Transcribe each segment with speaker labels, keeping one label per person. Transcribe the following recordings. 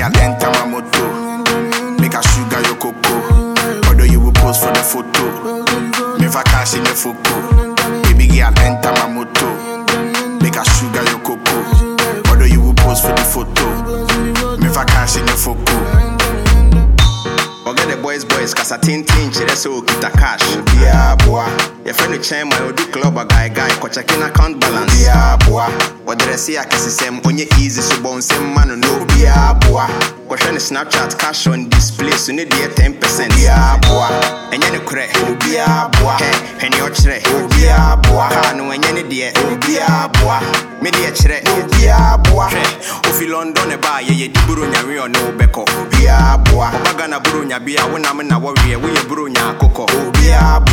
Speaker 1: me and enter Mamoto. Make a sugar your cocoa. Although you will pose for the photo. Me cash in the photo. Baby girl, enter my moto. Make a sugar your cocoa. Although you will pose for the photo. Me cash in the photo.
Speaker 2: Forget the boys, boys, cause I tin tin chere so kita cash.
Speaker 1: Yeah, boy.
Speaker 2: Your friend with chain, my old club, a guy, guy, ko checking account balance.
Speaker 1: Yeah, boy.
Speaker 2: What did I say? I can see same on your easy,
Speaker 1: so bounce,
Speaker 2: same man, no, yeah, boy snapchat cash on display so ne deɛ 10 percent.
Speaker 1: Obiara boa,
Speaker 2: ɛnyɛ ne korɛ
Speaker 1: obiara boa,
Speaker 2: hɛ hwɛ ne ɔkyerɛ
Speaker 1: obiara boa,
Speaker 2: kaa no ɛnyɛ ne deɛ
Speaker 1: obiara boa,
Speaker 2: me deɛ kyerɛ
Speaker 1: obiara boa,
Speaker 2: hwɛ ofi london ɛbaa yɛyɛ di buro nyawe ɔne wo bɛkɔ
Speaker 1: obiara boa,
Speaker 2: ɔba ghana buro nya bi a wonam na wɔweɛ woyɛ buro nya akokɔ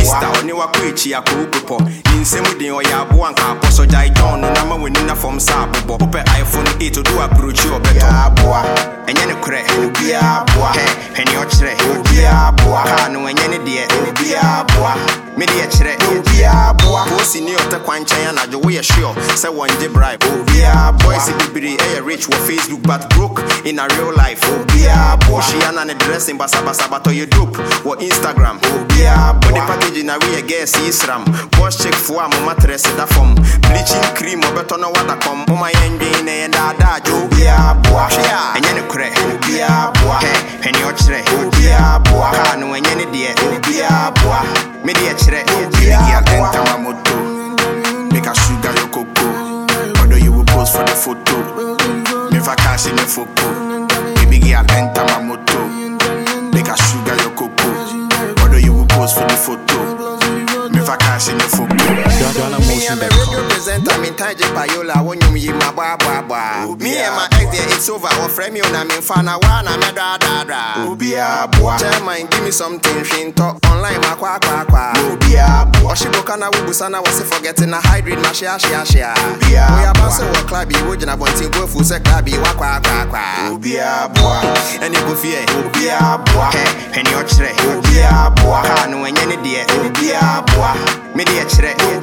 Speaker 2: Easter
Speaker 1: boa,
Speaker 2: ɔne wakɔ akyi akɔ bepɔ ne nsɛm den ɔyɛ aboa nka apɔ so gyae john no na ma w'ani na fam sɛ abobɔ wopɛ iphone 8 odo aprokyi ɔbɛtɔ
Speaker 1: boa,
Speaker 2: ɛnyɛ ne korɛ
Speaker 1: obiara boa,
Speaker 2: hɛ hwɛ ne ɔkyerɛ
Speaker 1: obiara boa,
Speaker 2: kaa no ɛnyɛ ne deɛ
Speaker 1: obiara boa,
Speaker 2: me deɛ kyerɛ
Speaker 1: obiara boa,
Speaker 2: posi ne ɔtɛ kwankyɛn anadwo woyɛ sure sɛ wɔngye bribe.
Speaker 1: Obiara boa,
Speaker 2: boys bebree ɛyɛ rich wɔ Facebook but broke in a real life.
Speaker 1: Oh yeah,
Speaker 2: boy. She and an address in Basa Basa but you dope. Or Instagram.
Speaker 1: Oh
Speaker 2: Obiabo.
Speaker 1: boy.
Speaker 2: the package in a way against Islam. Boss check for a mama dress that form. Bleaching cream or
Speaker 1: better know
Speaker 2: what water come.
Speaker 1: Mama engine
Speaker 2: and Oh jo. Obiabo. She
Speaker 1: and you
Speaker 2: crack. Oh, cre.
Speaker 1: Obiabo. Hey, and your cre. Oh, Obiabo. Kanu and yen dear. Obiabo. Oh, Media cre. Oh, Obiabo. Me in the foco. Baby girl enter my moto. Make a sugar your cocoa. Although you will pose for the photo. Me fa cash in the foco.
Speaker 2: Me am a radio presenter, me taje payola, wonyum yi ma ba ba ba. Me and my ex there, it's over. Or frame you na me fana wa na me da da da.
Speaker 1: Obiara boa.
Speaker 2: Chairman, give me something, shinto online ma kwa kwa kwa.
Speaker 1: Boa.
Speaker 2: ɔhye na wobusana wɔ se forget na hydrate ma hyea hyea hyea
Speaker 1: Bia,
Speaker 2: woyɛaba
Speaker 1: boa.
Speaker 2: sɛ wɔ club yi wogyina bɔnten bo afu sɛ club
Speaker 1: Obiara boa.
Speaker 2: ɛne kɔfie
Speaker 1: Obiara boa.
Speaker 2: hɛ hwɛne ɔkyerɛ
Speaker 1: Obiara boa.
Speaker 2: no ɛnyɛ ne deɛ
Speaker 1: Obiara boa.
Speaker 2: Me
Speaker 1: boa.